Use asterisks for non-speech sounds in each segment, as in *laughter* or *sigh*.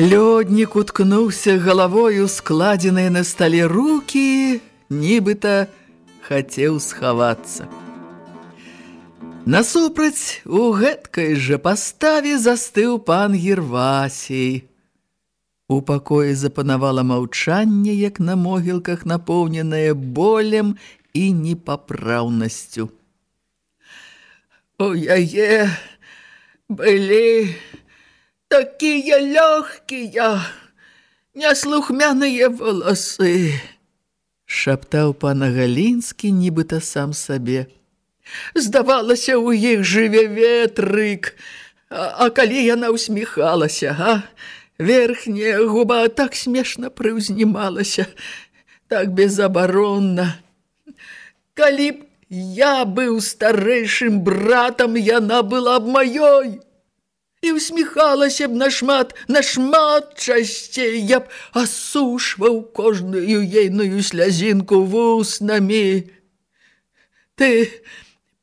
Лёднік уткнуўся галавою складзеныя на стале рукі, нібыта хацеў схавацца. Насупраць у гэткай жа паставе застыў пан Гервасій. У пакоі запанавала маўчанне, як на могілках напоўненае болем і непапраўнасцю. У яе былі такія лёгкія, няслухмяныя валасы, шаптаў пана Галінскі, нібыта сам сабе. Здавалася, у іх жыве ветрык, а, а калі яна усміхалася, а? Верхняя губа так смешна прыўзнімалася, так безабаронна. Калі б я быў старэйшым братам, яна была б маёй і усміхалася б нашмат, нашмат часцей, я б асушваў кожную ейную слязінку вуснамі. Ты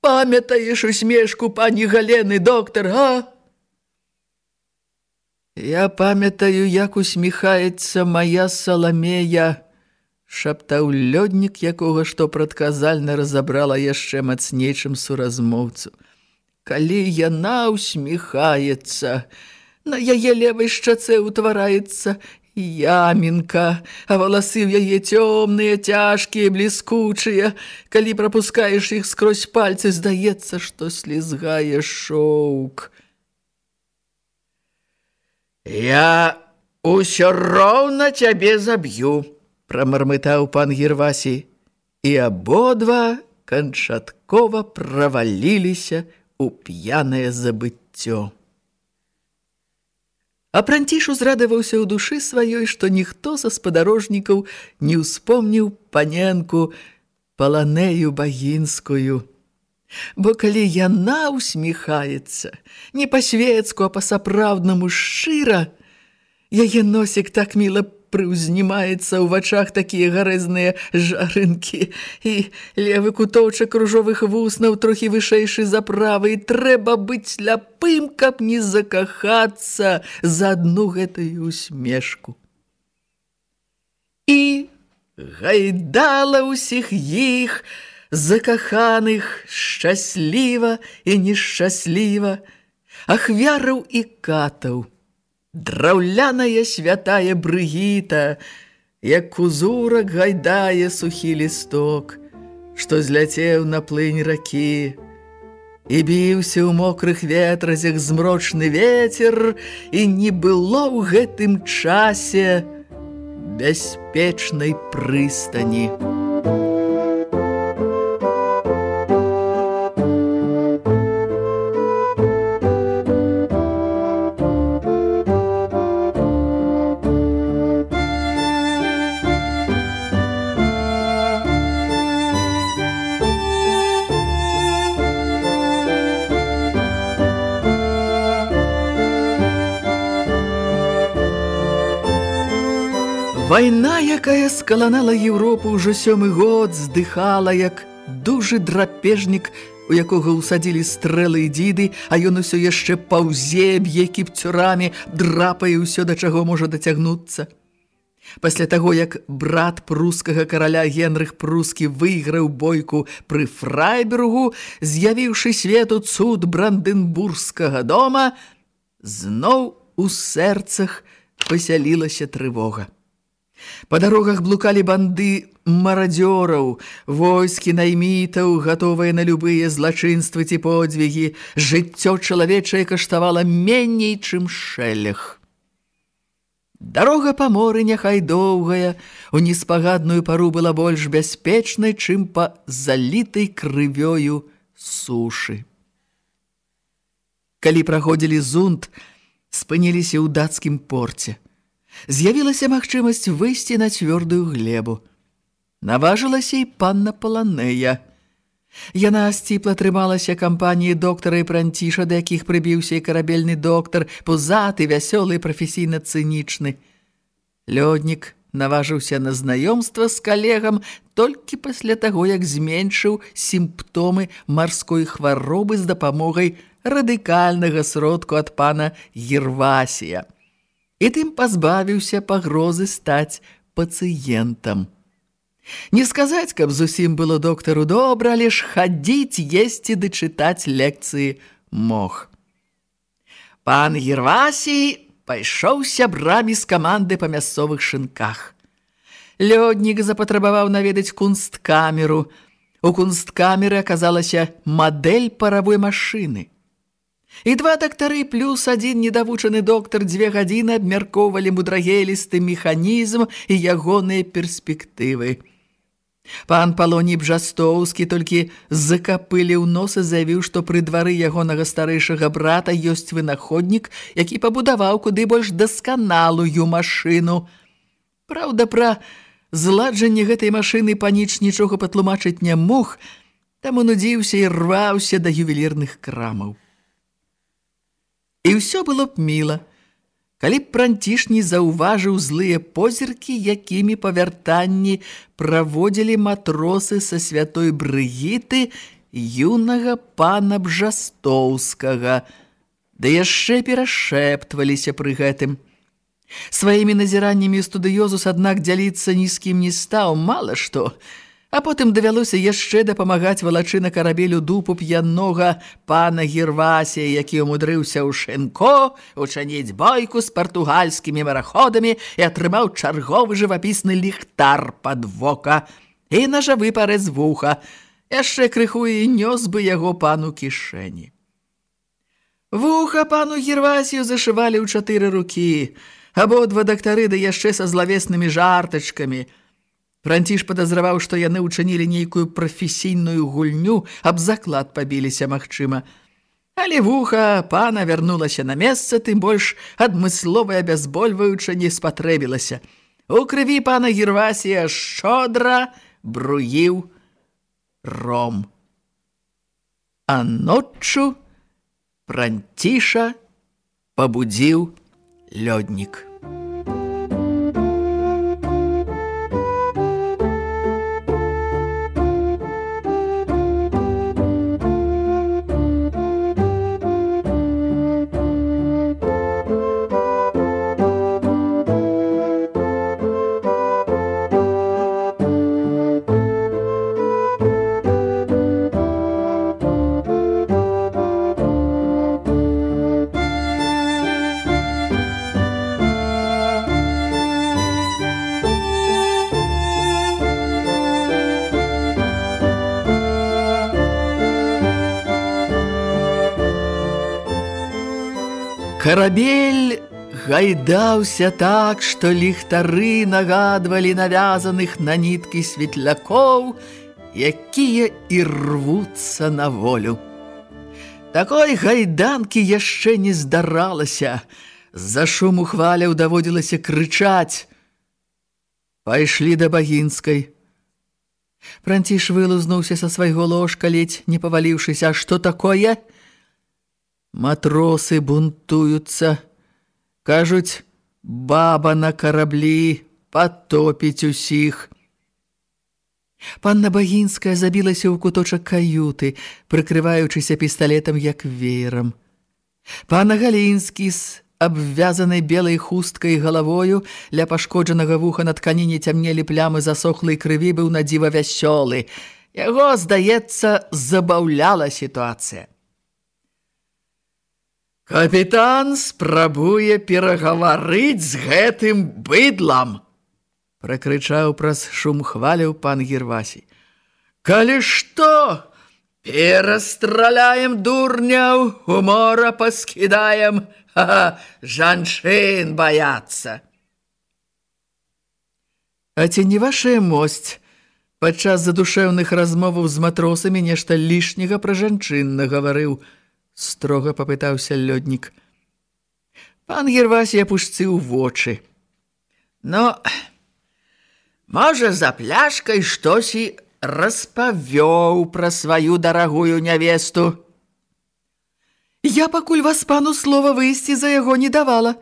памятаеш усмешку пані Галены, доктар, а? Я памятаю, як усміхаецца мая Саламея, шаптаў лёднік, якога што прадказальна разабрала яшчэ мацнейчым суразмоўцу калі яна усміхаецца. На яе левай шчацэ ўтвараецца ямінка, а валасы ў яе цёмныя, цяжкія, бліскучыя. Калі прапускаеш іх скрозь пальцы, здаецца, што слізгае шоўк. Я ўсё роўна цябе заб'ю, прамармытаў пан Гервасі, і абодва канчаткова праваліліся у п'янае забыццё. А пранціш узрадаваўся ў душы сваёй, што ніхто са спадарожнікаў не ўспомніў паненку паланею багінскую. Бо калі яна усміхаецца, не па-свецку, а па-сапраўднаму шчыра, яе носік так міла прыўзнімаецца ў вачах такія гарэзныя жарынкі. І левы кутоўчак ружовых вуснаў трохі вышэйшы за правы. І трэба быць ляпым, каб не закахацца за адну гэтую усмешку. І гайдала ўсіх іх закаханых шчасліва і нешчасліва, ахвяраў і катаў – Драўляная святая Брыгіта, як кузурак гайдае сухі лісток, што зляцеў на плынь ракі. І біўся ў мокрых ветразях змрочны ветер, і не было ў гэтым часе бяспечнай прыстані. Вайна, якая скаланала Еўропу ўжо сёмы год, здыхала як дужы драпежнік, у якога ўсадзілі стрэлы і дзіды, а ён усё яшчэ паўзе б'е кіпцюрамі, драпае ўсё, да чаго можа дацягнуцца. Пасля таго, як брат прускага караля Генрых Прускі выйграў бойку пры Фрайбергу, з'явіўшы свету цуд Бранденбургскага дома, зноў у сэрцах пасялілася трывога. Па дарогах блукалі банды марадзёраў, войскі наймітаў, гатовыя на любыя злачынствы ці подзвігі, жыццё чалавечае каштавала меней, чым шэлях. Дарога па моры няхай доўгая, у неспагадную пару была больш бяспечнай, чым па залітай крывёю сушы. Калі праходзілі зунт, спыніліся ў дацкім порце. З'явілася магчымасць выйсці на цвёрдую глебу. Наважылася і панна Паланея. Яна сціпла трымалася кампаніі доктара і пранціша, да якіх прыбіўся і карабельны доктар, пузаты, вясёлы, прафесійна-цынічны. Лёднік наважыўся на знаёмства з калегам толькі пасля таго, як зменшыў сімптомы марской хваробы з дапамогай радыкальнага сродку ад пана Гервасія. І тым пазбавіўся пагрозы стаць пацыентам. Не сказаць, каб зусім было доктару добра, але ж хадзіць, есці ды чытаць лекцыі мог. Пан Гервасій пайшоў сябрамі з каманды па мясцовых шынках. Лёднік запатрабаваў наведаць кунсткамеру. У кунсткамеры аказалася мадэль паравой машыны – І два дактары плюс адзін недавучаны доктар дзве гадзіны абмяркоўвалі мудрагелісты механізм і ягоныя перспектывы. Пан Палоній Бжастоўскі толькі закапыліў нос і заявіў, што пры двары ягонага старэйшага брата ёсць вынаходнік, які пабудаваў куды больш дасканалую машыну. Праўда, пра зладжанне гэтай машыны паніч нічога патлумачыць не мог, таму нудзіўся і рваўся да ювелірных крамаў. І ўсё было б міла, калі б пранціш не заўважыў злыя позіркі, якімі па вяртанні праводзілі матросы са святой Брыгіты юнага пана Бжастоўскага, да яшчэ перашэптваліся пры гэтым. Сваімі назіраннямі студыёзус, аднак, дзяліцца ні з кім не стаў, мала што – А потым давялося яшчэ дапамагаць валачы на карабелю дупу п'янога пана Гервасія, які умудрыўся ў Шэнко учаніць бойку з партугальскімі мараходамі і атрымаў чарговы жывапісны ліхтар пад вока і нажавы парэз вуха. Яшчэ крыху і нёс бы яго пану кішэні. Вуха пану Гервасію зашывалі ў чатыры рукі, абодва дактары да яшчэ са злавеснымі жартачкамі – Франціш падазраваў, што яны ўчынілі нейкую прафесійную гульню, аб заклад пабіліся, магчыма. Але вуха пана вярнулася на месца, тым больш адмыслова абязбольваюча не спатрэбілася. У крыві пана Гервасія шодра бруіў ром. А ноччу Франціша пабудзіў лёднік. Карабель гайдаўся так, што ліхтары нагадвалі навязаных на ніткі светлякоў, якія і рвуцца на волю. Такой гайданкі яшчэ не здаралася. З-за шуму хваляў даводзілася крычаць. Пайшлі да багінскай. Франціш вылузнуўся са свайго ложка, ледзь не паваліўшыся. Што такое? — Матросы бунтуюцца. Кажуць, баба на караблі патопіць усіх. Панна Багінская забілася ў куточак каюты, прыкрываючыся пісталетам як веерам. Пана Галінскі з абвязанай белай хусткай галавою, ля пашкоджанага вуха на тканіне цямнелі плямы засохлай крыві, быў надзіва вясёлы. Яго, здаецца, забаўляла сітуацыя. Капітан спрабуе перагаварыць з гэтым быдлам, пракрычаў праз шум хваляў пан Гервасій. Калі што, перастраляем дурняў, умора паскідаем, Ха-ха, жанчын баяцца. А ці не вашая мосць падчас задушэўных размоваў з матросамі нешта лішняга пра жанчын нагаварыў, строга папытаўся лёднік. Пан Гервасій апушціў вочы. Но, можа, за пляшкай штосьці распавёў пра сваю дарагую нявесту. Я пакуль вас пану слова выйсці за яго не давала,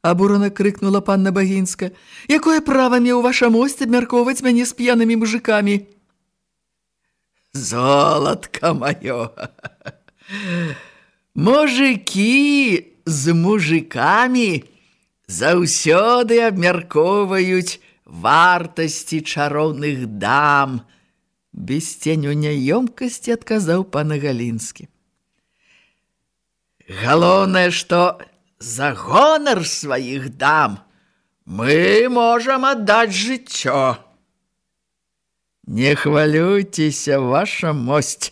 абурана крыкнула панна Багінска. Якое права меў ваша мосць абмяркоўваць мяне з п'янымі мужикамі? Золатка маё! *laughs* Мужики з мужикамі заўсёды абмяркоўваюць вартасці чароўных дам, без ценю няёмкасці адказаў пана Галінскі. Галоўнае, што за гонар сваіх дам мы можам аддаць жыццё. Не хвалюйцеся, ваша мосць.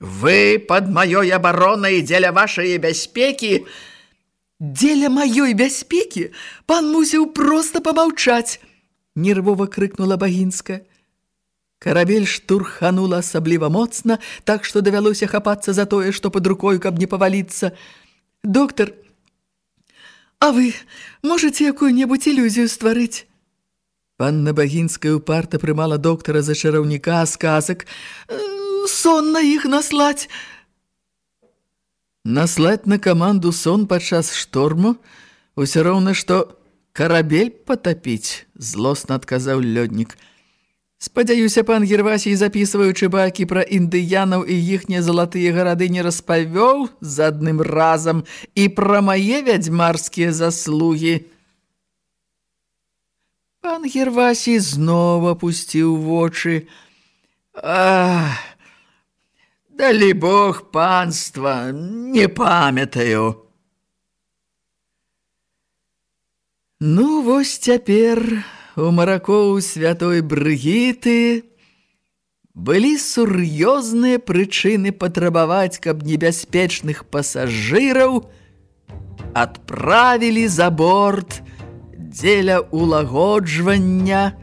Вы пад маёй абаронай дзеля вашай бяспекі. Дзеля маёй бяспекі пан мусіў проста памаўчаць, нервова крыкнула Багінская. Карабель штурханула асабліва моцна, так што давялося хапацца за тое, што пад рукою, каб не паваліцца. «Доктар, а вы можаце якую-небудзь ілюзію стварыць?» Панна Багінская упарта прымала доктара за чараўніка сказак. «Сон на іх наслаць!» Наслаць на каманду сон падчас шторму? Усё роўна, што карабель патапіць, злосна адказаў лёднік. Спадзяюся, пан Гервасій, запісваючы бакі пра індыянаў і іхнія залатыя гарады не распавёў з адным разам і пра мае вядзьмарскія заслугі. Пан Гервасій зноў апусціў вочы. Ах, далі Бог панства, не памятаю. Ну, вось цяпер у маракоў святой Брыгіты былі сур'ёзныя прычыны патрабаваць, каб небяспечных пасажыраў адправілі за борт дзеля улагоджвання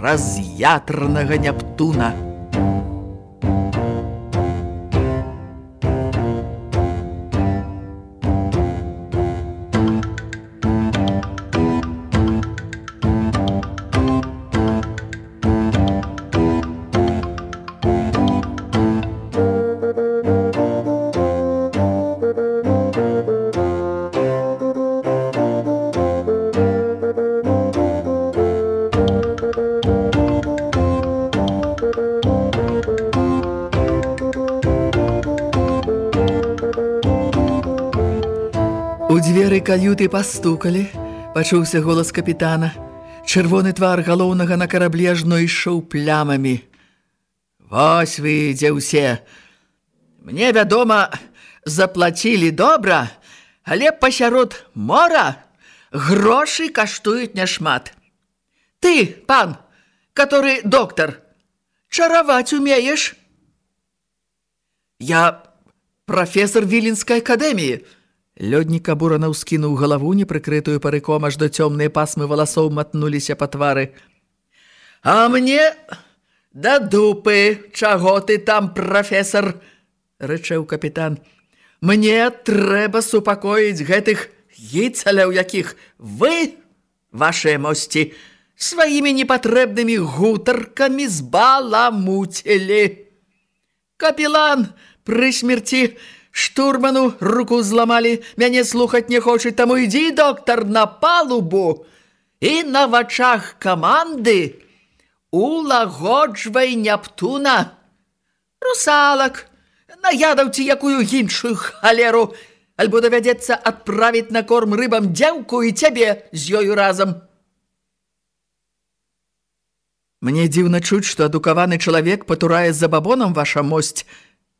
раз'ятранага Нептуна. Каюты пастукалі, пачуўся голас капітана. Чырвоны твар галоўнага на караблі ажно ішоў плямамі. Вось вы ідзе ўсе. Мне, вядома, заплацілі добра, але пасярод мора грошы каштуюць няшмат. Ты, пан, который доктар, чараваць умееш? Я професор Віленскай акадэміі, Лёднік абурана ўскінуў галаву, непрыкрытую парыком, аж да цёмныя пасмы валасоў матнуліся па твары. «А мне да дупы, чаго ты там, прафесар?» – рэчэў капітан. «Мне трэба супакоіць гэтых гіцаляў, якіх вы, вашыя мосці, сваімі непатрэбнымі гутаркамі збаламуцілі. Капілан пры смерці – Штурману руку зламалі, мяне слухаць не хочуць, таму ідзі, доктар, на палубу. І на вачах каманды улагоджвай Нептуна. Русалак, наядаў ці якую іншую халеру, альбо давядзецца адправіць на корм рыбам дзяўку і цябе з ёю разам. Мне дзіўна чуць, што адукаваны чалавек патурае за бабонам ваша мосць,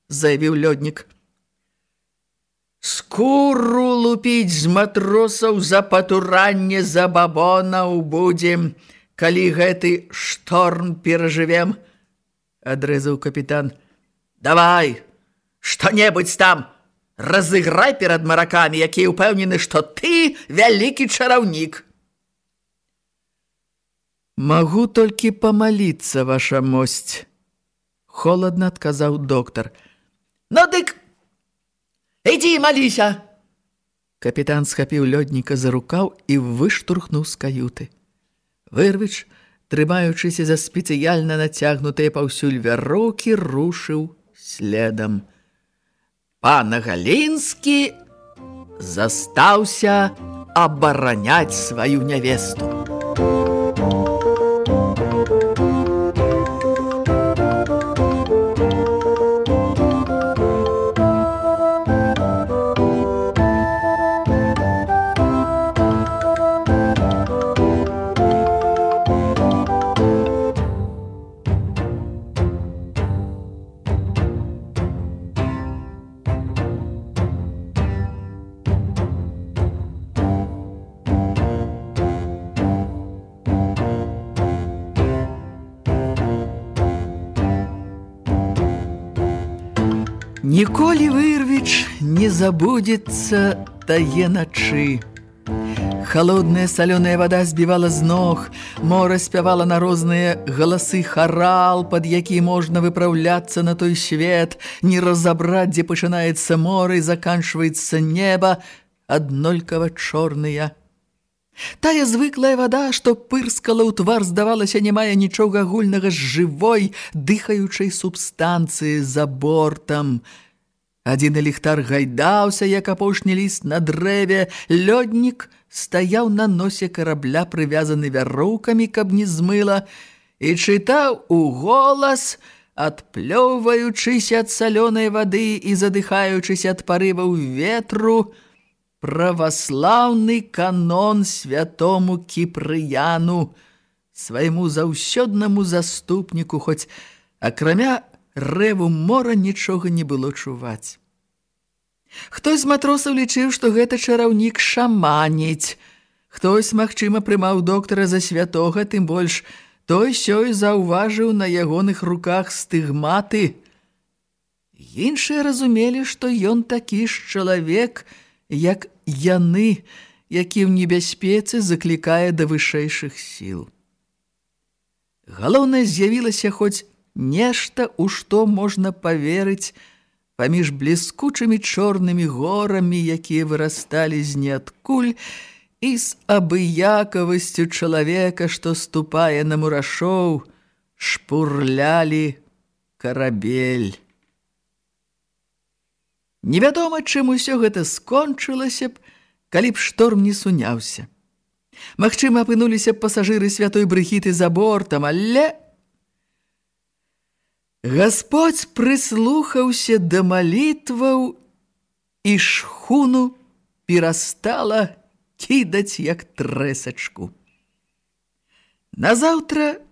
заявіў лёднік. Скуру лупіць з матросаў за патуранне за бабонаў будзем, калі гэты шторм перажывем, адрэзаў капітан. Давай, што-небудзь там, разыграй перад маракамі, якія ўпэўнены, што ты вялікі чараўнік. «Магу толькі памаліцца, ваша мосць», – холодна адказаў доктар. «Ну дык, ідзі маліся!» Капітан схапіў лёдніка за рукаў і выштурхнуў з каюты. Вырвіч, трымаючыся за спецыяльна нацягнутыя паўсюль вяроўкі, рушыў следам. Пана Галінскі застаўся абараняць сваю нявесту. Ніколі вырвіч не забудзецца тае начы. Холодная салёная вада збівала з ног, мора спявала на розныя галасы харал, пад які можна выпраўляцца на той свет, не разабраць, дзе пачынаецца мора і заканчваецца неба, аднолькава чорныя. Тая звыклая вада, што пырскала ў твар, здавалася, не мае нічога агульнага з жывой, дыхаючай субстанцыі за бортам – Адзіны ліхтар гайдаўся, як апошні ліст на дрэве. Лёднік стаяў на носе карабля, прывязаны вяроўкамі, каб не змыла, і чытаў у голас, адплёўваючыся ад салёнай вады і задыхаючыся ад парываў ветру, праваслаўны канон святому кіпрыяну, свайму заўсёднаму заступніку, хоць акрамя рэву мора нічога не было чуваць. Хтось з матросаў лічыў, што гэта чараўнік шаманіць. Хтось, магчыма, прымаў доктара за святога, тым больш той сёй заўважыў на ягоных руках стыгматы. Іншыя разумелі, што ён такі ж чалавек, як яны, які ў небяспецы заклікае да вышэйшых сіл. Галоўнае з'явілася хоць нешта, у што можна паверыць паміж бліскучымі чорнымі горамі, якія вырасталі з неадкуль, і з абыякавасцю чалавека, што ступае на мурашоў, шпурлялі карабель. Невядома, чым усё гэта скончылася б, калі б шторм не суняўся. Магчыма, апынуліся б пасажыры святой брыхіты за бортам, але Гасподь прыслухаўся да малітваў і шхуну перастала кідаць як трэсачку. Назаўтра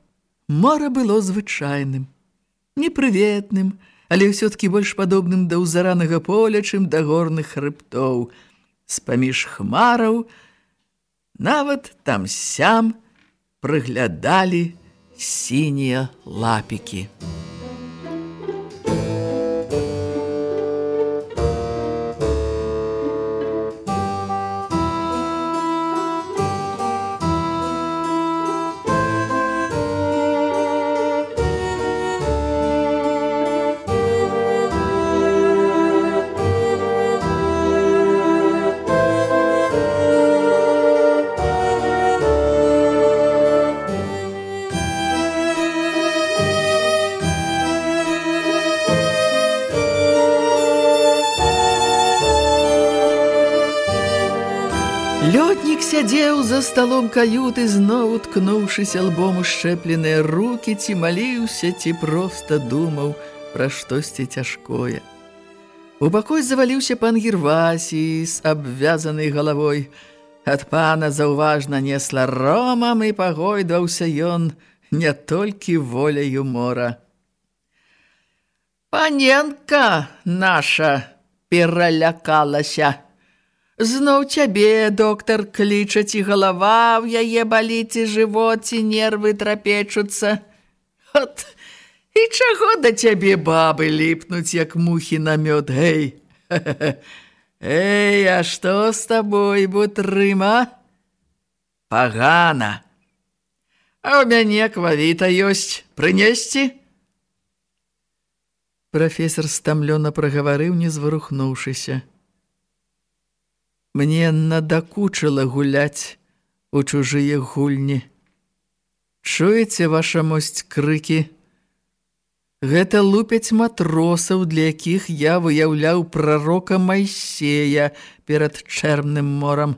мора было звычайным, непрыветным, але ўсё-ткі больш падобным да ўзаранага поля, чым да горных хрыбтоў. З-паміж хмараў нават там сям прыглядалі сінія лапікі. За сталом каюты, зноў уткнуўшыся альбом у шчэпленыя рукі, ці маліўся, ці проста думаў пра штосьці цяжкое. У пакой заваліўся пан Гервасій з абвязанай галавой. Ад пана заўважна несла ромам і пагойдваўся ён не толькі воляю мора. Паненка наша пералякалася. Зноў цябе, доктар, клічаць і галава ў яе баліць і жывот, і нервы трапечуцца. От, і чаго да цябе бабы ліпнуць, як мухі на мёд, гей? *laughs* Эй, а што з табой, бутрыма? Пагана. А ў мяне квавіта ёсць. Прынесці? Прафесор стамлёна прагаварыў, не зварухнуўшыся. Мне надакучыла гуляць у чужыя гульні. Чуеце ваша мосць крыкі? Гэта лупяць матросаў, для якіх я выяўляў прарока Майсея перад чэрным морам.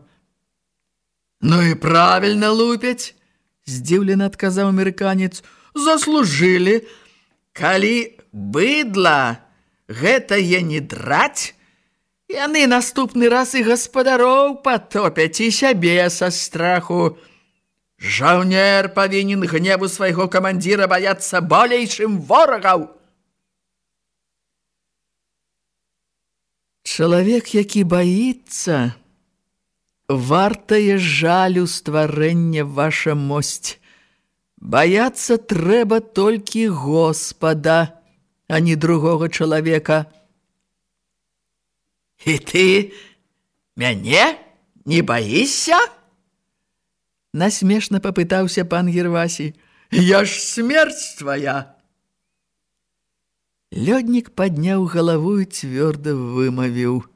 Ну і правільна лупяць, здзіўлена адказаў амерыканец. Заслужылі, калі быдла гэтае не драць, яны наступны раз і гаспадароў патопяць і сябе са страху. Жаўнер павінен гневу свайго камандзіра баяцца болей, чым ворагаў. Чалавек, які баіцца, вартае жалю стварэння ваша мосць. Баяцца трэба толькі Господа, а не другога чалавека. І ты мяне не баішся? Насмешна папытаўся пан Гервасі. Я ж смерць твая. Лёднік падняў галаву і цвёрда вымавіў: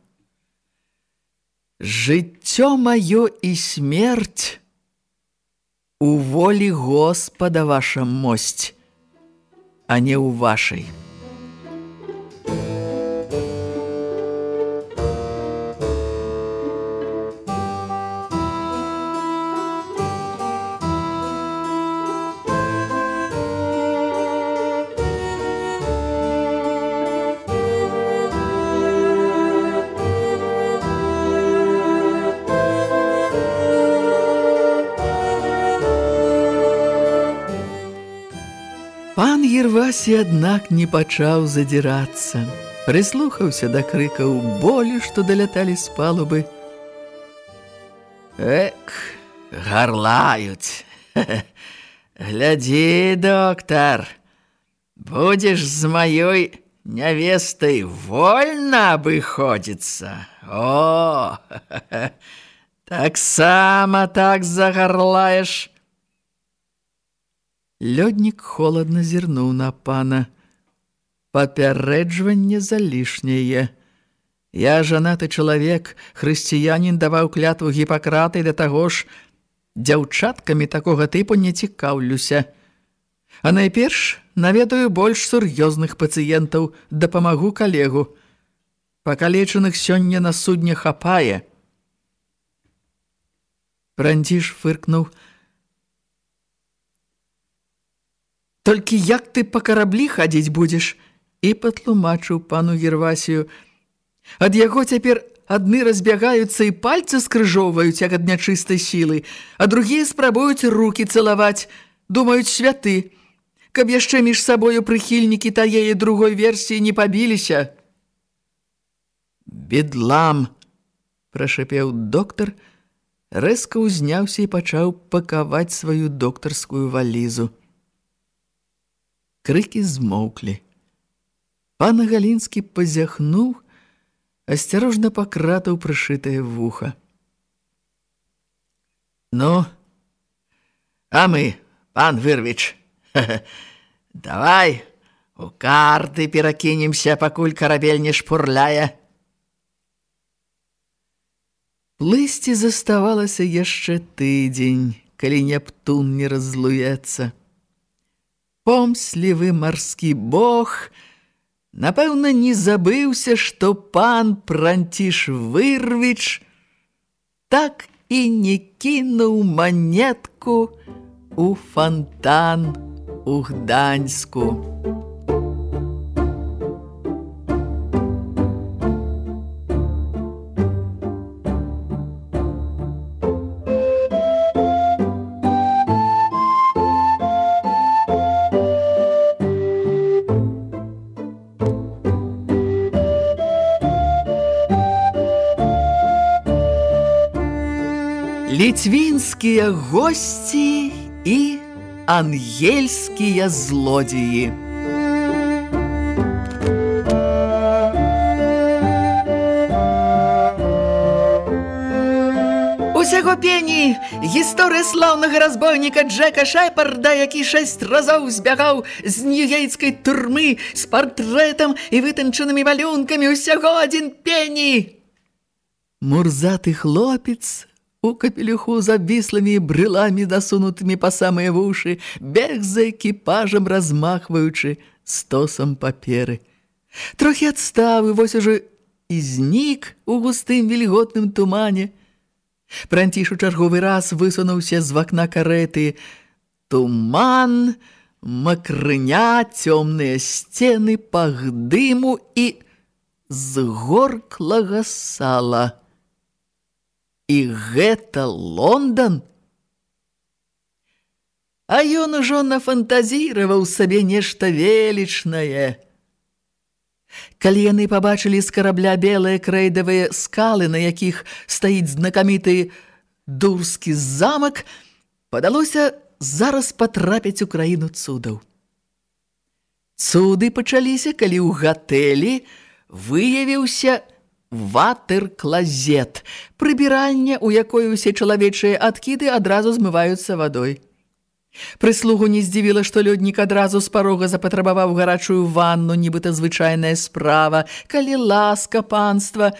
Жыццё маё і смерць у волі Господа ваша мосць, а не ў вашай. Гервасі, аднак, не пачаў задзірацца. Прыслухаўся да крыкаў болі, што даляталі з палубы. Эк, гарлаюць. *laughs* Глядзі, доктар, будзеш з маёй нявестай вольна абыходзіцца. О, *laughs* таксама так загарлаеш, Лёднік холадна зірнуў на пана. Папярэджванне залішняе. Я жанаты чалавек, хрысціянін даваў клятву гіпакратай да таго ж, дзяўчаткамі такога тыпу не цікаўлюся. А найперш наведаю больш сур'ёзных пацыентаў, дапамагу калегу. Пакалечаных сёння на судне хапае. Прандзіш фыркнуў, Толькі як ты па караблі хадзіць будзеш? І патлумачыў пану Гервасію. Ад яго цяпер адны разбягаюцца і пальцы скрыжоўваюць, як ад нячыстай сілы, а другія спрабуюць рукі цалаваць, думаюць святы, каб яшчэ між сабою прыхільнікі тае і другой версіі не пабіліся. «Бедлам!» – прашапеў доктар, рэзка ўзняўся і пачаў пакаваць сваю доктарскую валізу. Крыкі змоўклі. Пан Галінскі пазяхнуў, асцярожна пакратаў прышытае вуха. Ну, а мы, пан Вырвіч, *laughs* давай у карты перакінемся, пакуль карабель не шпурляе. Плысці заставалася яшчэ тыдзень, калі Нептун не разлуецца помслівы марскі бог, напэўна, не забыўся, што пан Пранціш Вырвіч так і не кінуў манетку у фонтан у Гданьску. Ліцвінскія госці і ангельскія злодзеі. Усяго пені гісторыя слаўнага разбойніка Джека Шайпарда, які шэсць разоў збягаў з нью-ейцкай турмы з партрэтам і вытанчанымі малюнкамі усяго адзін пені. Мурзаты хлопец у капелюху з абвіслымі брыламі дасунутымі па самыя вушы, бег за экіпажам размахваючы стосам паперы. Трохі адставы, вось ужо і знік у густым вільготным тумане – Пранціш у чарговы раз высунуўся з вакна карэты. Туман, макрыня, цёмныя сцены, пах дыму і згорклага сала. І гэта Лондан? А ён ужо нафантазіраваў сабе нешта велічнае. Калі яны пабачылі з карабля белыя крэйдавыя скалы, на якіх стаіць знакаміты дурскі замак, падалося зараз патрапіць у краіну цудаў. Цуды пачаліся, калі ў гатэлі выявіўся ватер-клазет, прыбіранне, у якой усе чалавечыя адкіды адразу змываюцца вадой. Прыслугу не здзівіла, што лёднік адразу з парога запатрабаваў гарачую ванну, нібыта звычайная справа, калі ласка панства.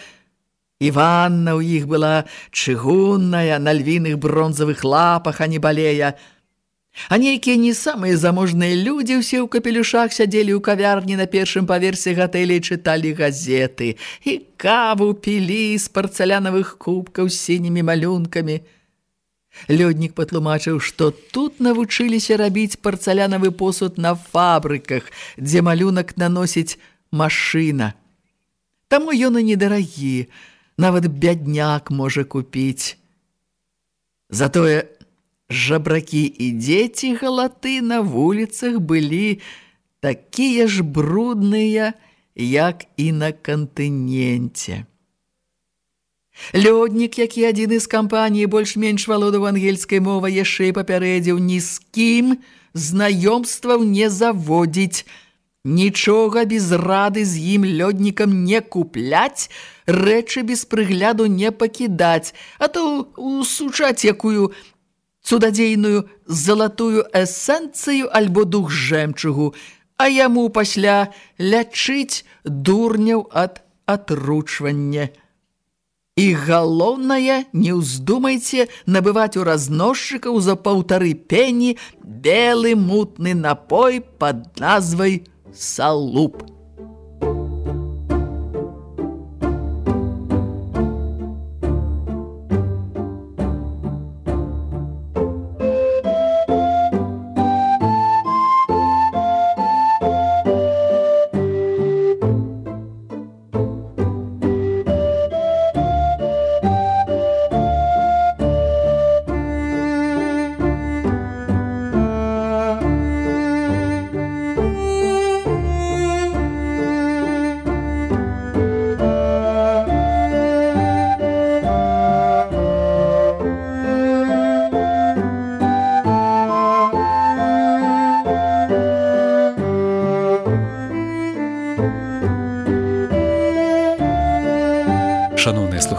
І ванна ў іх была чыгунная, на львіных бронзавых лапах, а не балея. А нейкія не самыя заможныя людзі ўсе ў капелюшах сядзелі ў кавярні на першым паверсе гатэля і чыталі газеты. І каву пілі з парцалянавых кубкаў з сінімі малюнкамі. Лёднік патлумачыў, што тут навучыліся рабіць парцалянавы посуд на фабрыках, дзе малюнак наносіць машына. Таму ён і недарагі, нават бядняк можа купіць. Затое жабракі і дзеці галаты на вуліцах былі такія ж брудныя, як і на кантыненце. Лёднік, які адзіны з кампаніі больш-менш валодаў ангельскай мовай, яшчэ папярэдзіў ні з кім знаёмстваў не заводзіць, нічога без рады з ім лёднікам не купляць, рэчы без прыгляду не пакідаць, а то усучаць якую цудадзейную залатую эсэнцыю альбо дух жэмчугу, а яму пасля лячыць дурняў ад атручвання. І галоўнае, не ўздумайце набываць у разносчыкаў за паўтары пені белы мутны напой пад назвай салуп.